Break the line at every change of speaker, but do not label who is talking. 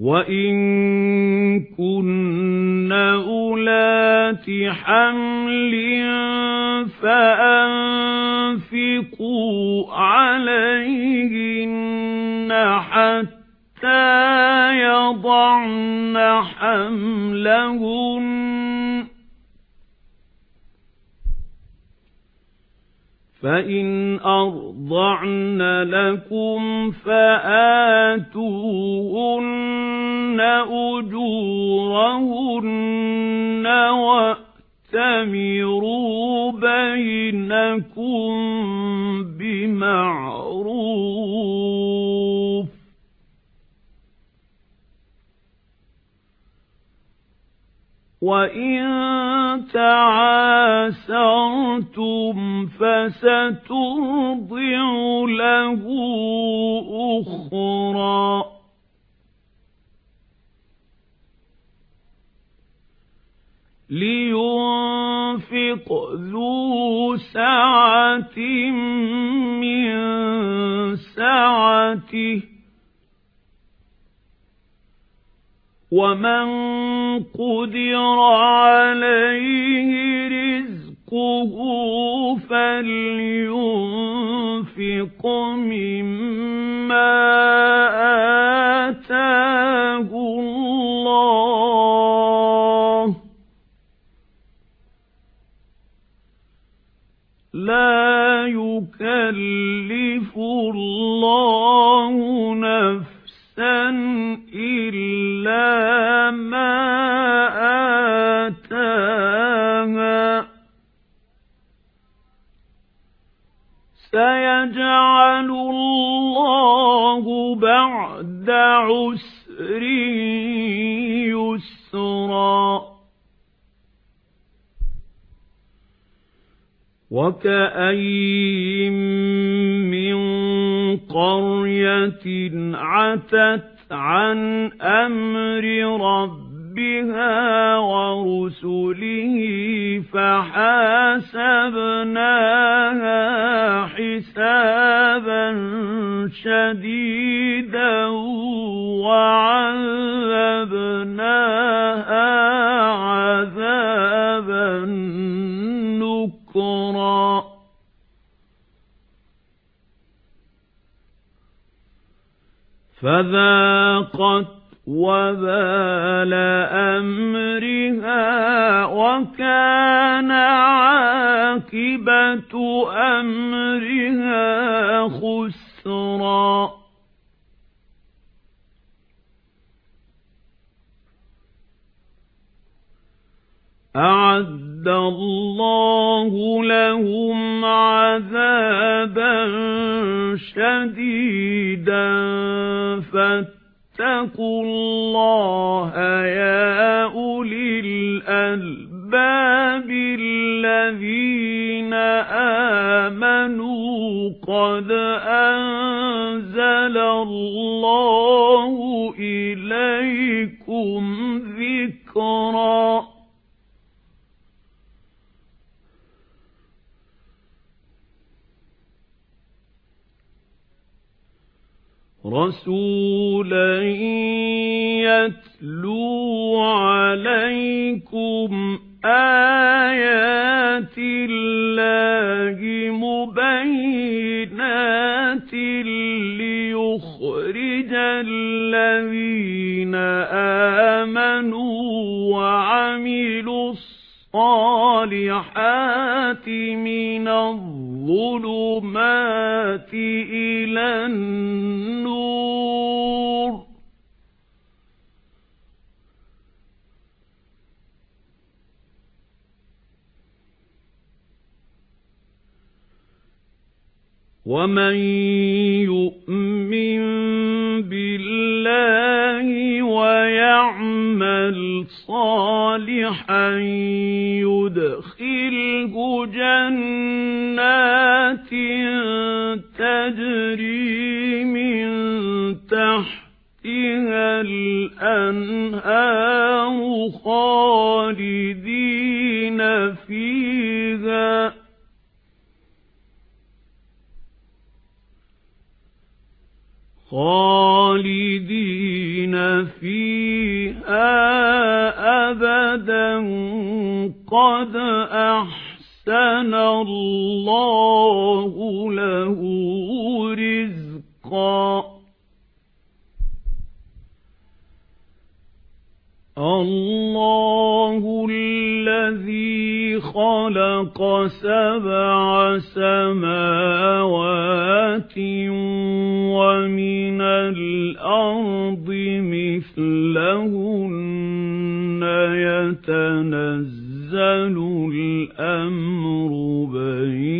وَإِن كُنَّ أُولَاتِ حَمْلٍ فَأَنفِقُوا عَلَيْهِنَّ حَتَّى يَضَعْنَ حَمْلَهُنَّ فَإِنْ أَرْضَعْنَ لَكُمْ فَآتُوهُنَّ أُجُورَهُنَّ وَأْتَمِرُوا بَيْنَكُمْ بِمَعْرُوفٍ وَإِنْ تَعَاسَرُوا فسترضع له أخرى لينفق ذو سعة من سعته ومن قدر عليه رزقه رِزْقُهُ فَلْيُنْفِقْ مِمَّا آتَاهُ اللَّهُ لَا يُكَلِّفُ اللَّهُ نَفْسًا إِلَّا مَا آتَاهَا يَجْعَلُ اللَّهُ بَعْدَ عُسْرٍ يُسْرًا وَكَأَيٍّ مِّن قَرْيَةٍ عَتَتْ عَنْ أَمْرِ رَبِّهَا وَرُسُلِهِ فَحَاسَبْنَاهَا شَدِيدًا وَعَذَّبْنَاهَا عَذَابًا نُكْرًا فَذَاقَتْ وَبَالَ أَمْرِهَا وَكَانَ عَاقِبَةُ أَمْرِهَا أَعَدَّ اللَّهُ لَهُمْ عَذَابًا شَدِيدًا فَاتَّقُوا اللَّهَ يَا أُولِي الْأَلْبَابِ الَّذِينَ آمَنُوا قَدْ أَنزَلَ اللَّهُ إِلَيْكُمْ ذِكْرًا رَسُولًا يَتْلُو عَلَيْكُمْ آيَاتِ اللَّهِ مُبَيِّنَاتٍ لِيُخْرِجَ الَّذِينَ آمَنُوا وَعَمِلُوا الصَّالِحَاتِ الصالحات من الظلمات إلى النور ومن يؤمن بالله ويعمل صالحاً الْأَنْهَارُ خَالِدِينَ فِيهَا خَالِدِينَ فِيهَا أَبَدًا قَدْ أَحْسَنَ اللَّهُ لَهُ رِزْقًا الله الذي خلق سبع سماوات ومن الأرض مثلهن يتنزل الأمر بين